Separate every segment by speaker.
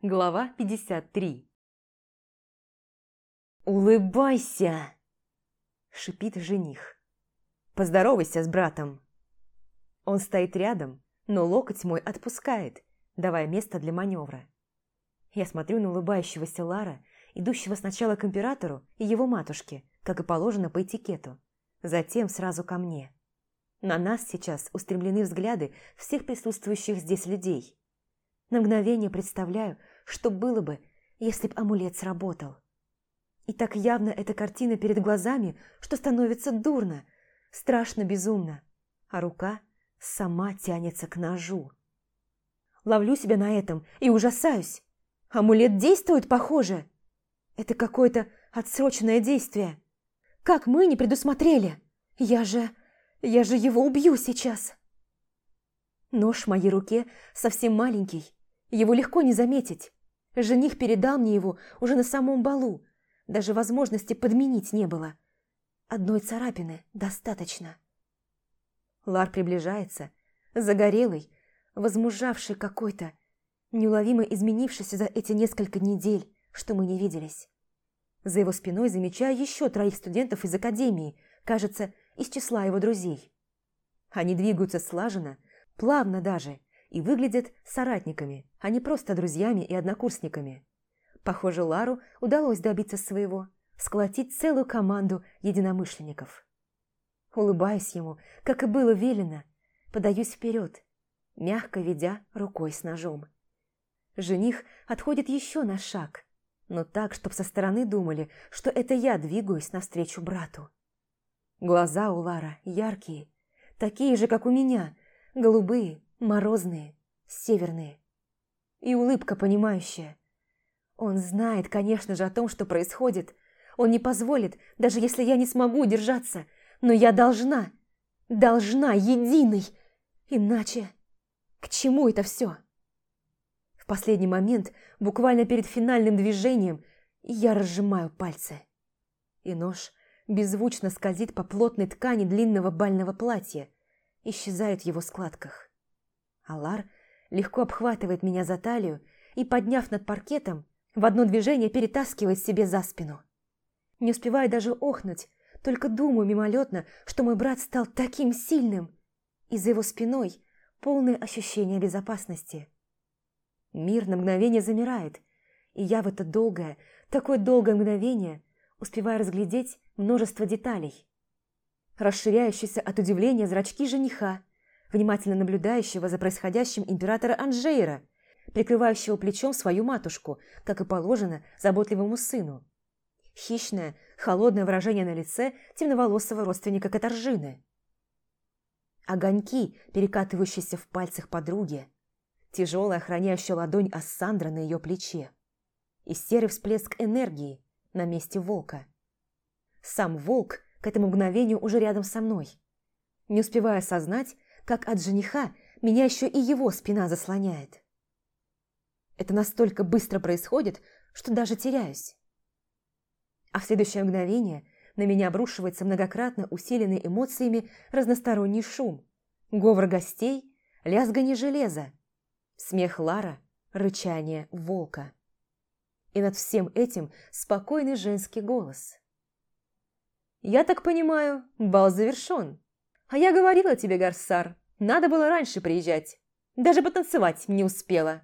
Speaker 1: Глава 53 «Улыбайся!» – шипит жених. «Поздоровайся с братом!» Он стоит рядом, но локоть мой отпускает, давая место для маневра. Я смотрю на улыбающегося Лара, идущего сначала к императору и его матушке, как и положено по этикету, затем сразу ко мне. На нас сейчас устремлены взгляды всех присутствующих здесь людей. На мгновение представляю, что было бы, если б амулет сработал. И так явно эта картина перед глазами, что становится дурно, страшно безумно, а рука сама тянется к ножу. Ловлю себя на этом и ужасаюсь. Амулет действует, похоже. Это какое-то отсроченное действие. Как мы не предусмотрели? Я же... я же его убью сейчас. Нож в моей руке совсем маленький. Его легко не заметить. Жених передал мне его уже на самом балу. Даже возможности подменить не было. Одной царапины достаточно. Лар приближается, загорелый, возмужавший какой-то, неуловимо изменившийся за эти несколько недель, что мы не виделись. За его спиной замечаю еще троих студентов из академии, кажется, из числа его друзей. Они двигаются слаженно, плавно даже, и выглядят соратниками, а не просто друзьями и однокурсниками. Похоже, Лару удалось добиться своего, сколотить целую команду единомышленников. Улыбаюсь ему, как и было велено, подаюсь вперед, мягко ведя рукой с ножом. Жених отходит еще на шаг, но так, чтобы со стороны думали, что это я двигаюсь навстречу брату. Глаза у Лара яркие, такие же, как у меня, голубые, морозные, северные. И улыбка понимающая. Он знает, конечно же, о том, что происходит. Он не позволит, даже если я не смогу удержаться. Но я должна, должна, единой. Иначе к чему это все? В последний момент, буквально перед финальным движением, я разжимаю пальцы. И нож беззвучно скользит по плотной ткани длинного бального платья, исчезает в его складках. Алар легко обхватывает меня за талию и, подняв над паркетом, в одно движение перетаскивает себе за спину. Не успеваю даже охнуть, только думаю мимолетно, что мой брат стал таким сильным, и за его спиной полное ощущение безопасности. Мир на мгновение замирает, и я в это долгое, такое долгое мгновение успеваю разглядеть множество деталей. Расширяющиеся от удивления зрачки жениха, внимательно наблюдающего за происходящим императора Анжейра, прикрывающего плечом свою матушку, как и положено заботливому сыну. Хищное, холодное выражение на лице темноволосого родственника Катаржины. Огоньки, перекатывающиеся в пальцах подруги. Тяжелая охраняющая ладонь Ассандра на ее плече. И серый всплеск энергии на месте волка. Сам волк к этому мгновению уже рядом со мной. Не успевая осознать, как от жениха меня еще и его спина заслоняет. Это настолько быстро происходит, что даже теряюсь. А в следующее мгновение на меня обрушивается многократно усиленный эмоциями разносторонний шум, говор гостей, лязганье железа, смех Лара, рычание волка. И над всем этим спокойный женский голос. «Я так понимаю, бал завершен. А я говорила тебе, Гарсар, надо было раньше приезжать. Даже потанцевать не успела.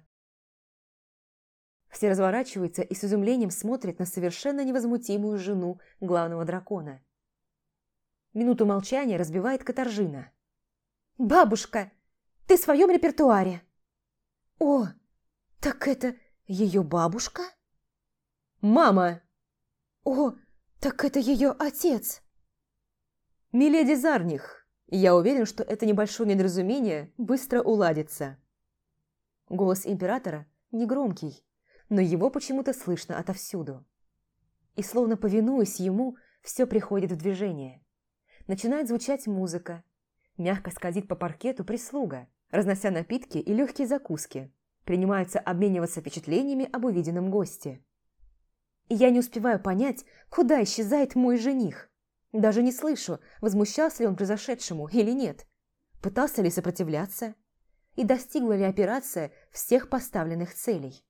Speaker 1: Все разворачиваются и с изумлением смотрят на совершенно невозмутимую жену главного дракона. Минуту молчания разбивает Катаржина. «Бабушка, ты в своем репертуаре?» «О, так это ее бабушка?» «Мама!» «О, так это ее отец!» «Миледи Зарних, я уверен, что это небольшое недоразумение быстро уладится. Голос императора негромкий, но его почему-то слышно отовсюду. И словно повинуясь ему, все приходит в движение. Начинает звучать музыка. Мягко скользит по паркету прислуга, разнося напитки и легкие закуски. Принимаются обмениваться впечатлениями об увиденном госте. И я не успеваю понять, куда исчезает мой жених. Даже не слышу, возмущался ли он произошедшему или нет. Пытался ли сопротивляться? И достигла ли операция всех поставленных целей?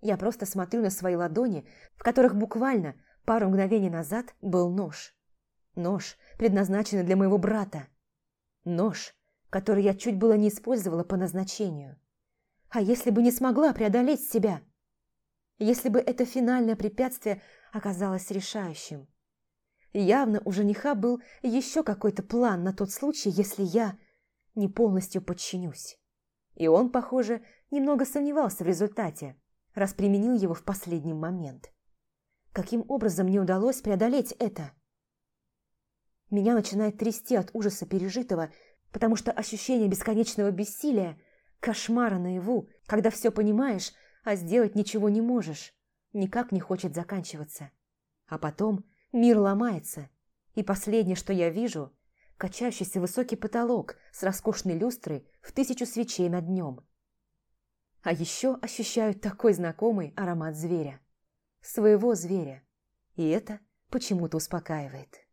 Speaker 1: Я просто смотрю на свои ладони, в которых буквально пару мгновений назад был нож. Нож, предназначенный для моего брата. Нож, который я чуть было не использовала по назначению. А если бы не смогла преодолеть себя? Если бы это финальное препятствие оказалось решающим? Явно у жениха был еще какой-то план на тот случай, если я не полностью подчинюсь. И он, похоже, немного сомневался в результате, раз применил его в последний момент. Каким образом мне удалось преодолеть это? Меня начинает трясти от ужаса пережитого, потому что ощущение бесконечного бессилия, кошмара наяву, когда все понимаешь, а сделать ничего не можешь, никак не хочет заканчиваться. А потом мир ломается, и последнее, что я вижу – качающийся высокий потолок с роскошной люстрой в тысячу свечей над днем. А еще ощущаю такой знакомый аромат зверя. Своего зверя. И это почему-то успокаивает.